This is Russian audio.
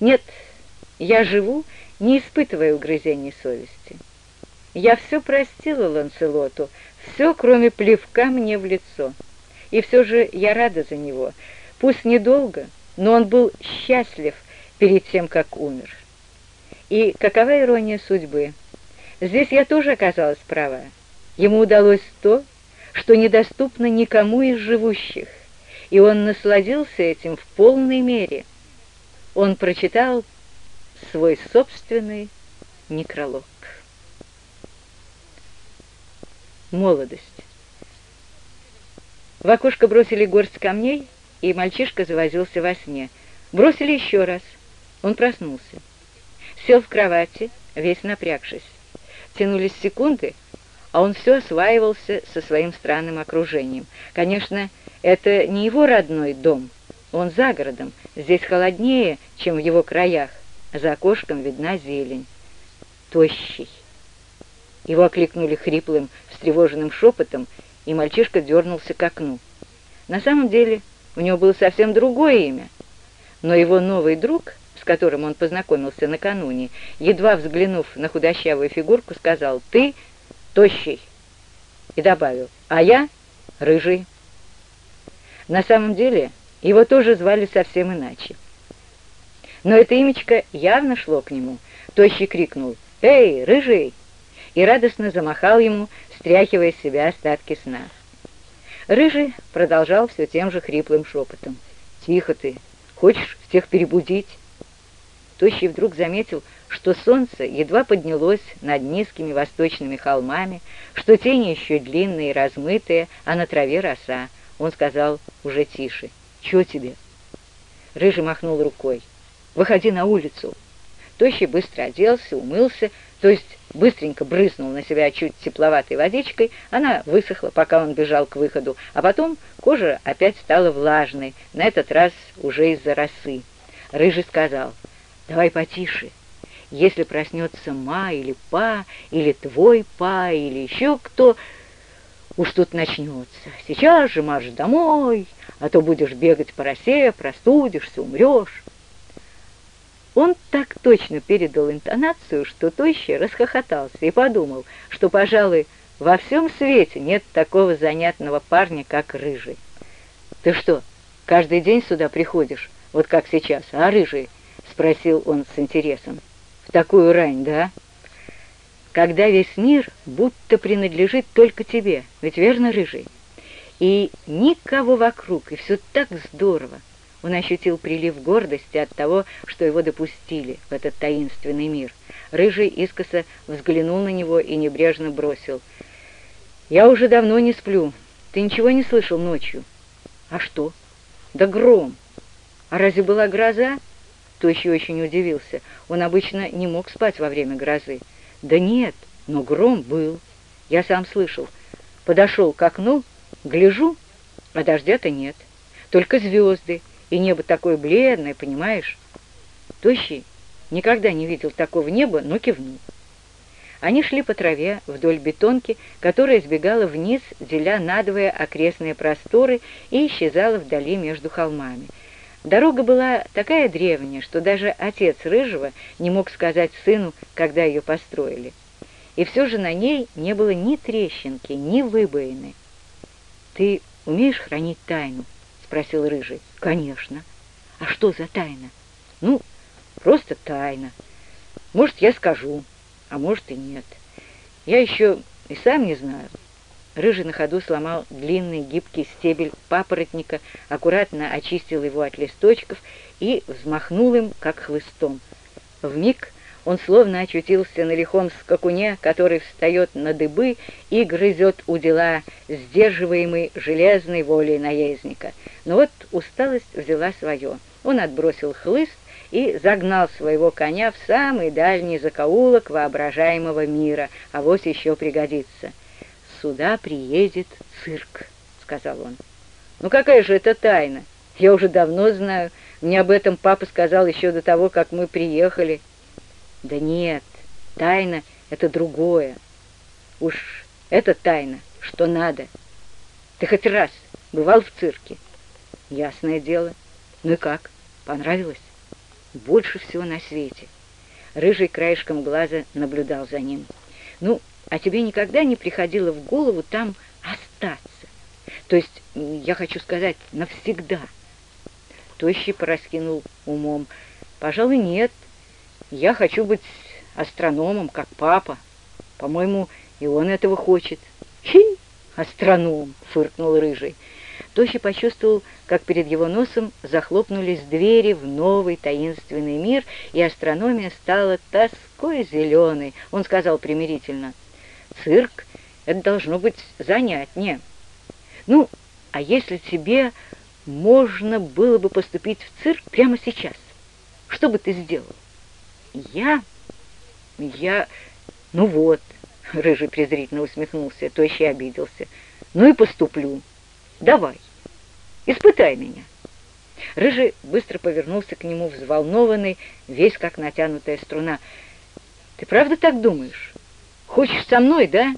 Нет, я живу, не испытывая угрызений совести. Я все простила Ланселоту, все, кроме плевка мне в лицо. И все же я рада за него. Пусть недолго, но он был счастлив перед тем, как умер. И какова ирония судьбы? Здесь я тоже оказалась права. Ему удалось то, что недоступно никому из живущих, и он насладился этим в полной мере. Он прочитал свой собственный некролог. Молодость. В окошко бросили горсть камней, и мальчишка завозился во сне. Бросили еще раз. Он проснулся. Сел в кровати, весь напрягшись. Тянулись секунды, а он все осваивался со своим странным окружением. Конечно, это не его родной дом, он за городом, здесь холоднее, чем в его краях, за окошком видна зелень. Тощий. Его окликнули хриплым, встревоженным шепотом, и мальчишка дернулся к окну. На самом деле у него было совсем другое имя, но его новый друг, с которым он познакомился накануне, едва взглянув на худощавую фигурку, сказал «Ты тощий» и добавил «А я рыжий». На самом деле его тоже звали совсем иначе. Но это имечко явно шло к нему. Тощий крикнул «Эй, рыжий!» и радостно замахал ему, стряхивая с себя остатки сна. Рыжий продолжал все тем же хриплым шепотом. «Тихо ты! Хочешь всех перебудить?» Тощий вдруг заметил, что солнце едва поднялось над низкими восточными холмами, что тени еще длинные и размытые, а на траве роса. Он сказал уже тише. «Чего тебе?» Рыжий махнул рукой. «Выходи на улицу». Тощий быстро оделся, умылся, то есть быстренько брызнул на себя чуть тепловатой водичкой, она высохла, пока он бежал к выходу, а потом кожа опять стала влажной, на этот раз уже из-за росы. Рыжий сказал, «Давай потише. Если проснется ма или па, или твой па, или еще кто, уж тут начнется. Сейчас же марш домой, а то будешь бегать по росе, простудишься, умрешь». Он так точно передал интонацию, что Тощий расхохотался и подумал, что, пожалуй, во всем свете нет такого занятного парня, как Рыжий. «Ты что, каждый день сюда приходишь, вот как сейчас, а, Рыжий?» — спросил он с интересом. «В такую рань, да?» «Когда весь мир будто принадлежит только тебе, ведь верно, Рыжий? И никого вокруг, и все так здорово!» Он ощутил прилив гордости от того, что его допустили в этот таинственный мир. Рыжий искоса взглянул на него и небрежно бросил. «Я уже давно не сплю. Ты ничего не слышал ночью?» «А что?» «Да гром!» «А разве была гроза?» Тощий очень удивился. Он обычно не мог спать во время грозы. «Да нет, но гром был. Я сам слышал. Подошел к окну, гляжу, а дождя-то нет. Только звезды, и небо такое бледное, понимаешь? Тощий никогда не видел такого неба, но кивнул. Они шли по траве вдоль бетонки, которая сбегала вниз, деля надвое окрестные просторы и исчезала вдали между холмами. Дорога была такая древняя, что даже отец Рыжего не мог сказать сыну, когда ее построили. И все же на ней не было ни трещинки, ни выбоины. «Ты умеешь хранить тайну?» — спросил Рыжий. «Конечно. А что за тайна?» «Ну, просто тайна. Может, я скажу, а может и нет. Я еще и сам не знаю». Рыжий на ходу сломал длинный гибкий стебель папоротника, аккуратно очистил его от листочков и взмахнул им, как хлыстом. Вмиг он словно очутился на лихом скакуне, который встает на дыбы и грызет у дела, сдерживаемый железной волей наездника. Но вот усталость взяла свое. Он отбросил хлыст и загнал своего коня в самый дальний закоулок воображаемого мира, а вот еще пригодится. «Сюда приедет цирк», — сказал он. «Ну какая же это тайна? Я уже давно знаю. Мне об этом папа сказал еще до того, как мы приехали». Да нет, тайна — это другое. Уж это тайна, что надо. Ты хоть раз бывал в цирке? Ясное дело. Ну и как, понравилось? больше всего на свете. Рыжий краешком глаза наблюдал за ним. «Ну, а тебе никогда не приходило в голову там остаться? То есть, я хочу сказать, навсегда?» Тощий пораскинул умом. «Пожалуй, нет. Я хочу быть астрономом, как папа. По-моему, и он этого хочет». «Хи! Астроном!» — фыркнул Рыжий. Тощий почувствовал, как перед его носом захлопнулись двери в новый таинственный мир, и астрономия стала тоской зеленой. Он сказал примирительно, «Цирк — это должно быть занятнее. Ну, а если тебе можно было бы поступить в цирк прямо сейчас, что бы ты сделал?» «Я? Я... Ну вот...» — Рыжий презрительно усмехнулся, Тощий обиделся. «Ну и поступлю. Давай». Испытай меня!» Рыжий быстро повернулся к нему, взволнованный, весь как натянутая струна. «Ты правда так думаешь? Хочешь со мной, да?»